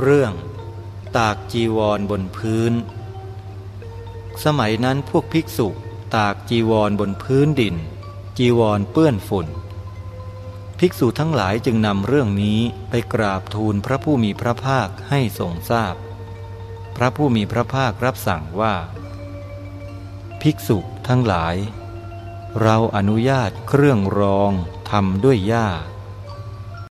เรื่องตากจีวรบนพื้น สมัยนั้นพวกภิกษุตากจีวรบนพื้นดิน จีวรเปื้อนฝุ่น ภิกษุทั้งหลายจึงนำเรื่องนี้ไปกราบทูลพระผู้มีพระภาคให้ทรงทราบพพระผู้มีพระภาครับสั่งว่า ภิกษุทั้งหลาย เราอนุญาตเครื่องรองทำด้วยหญ้า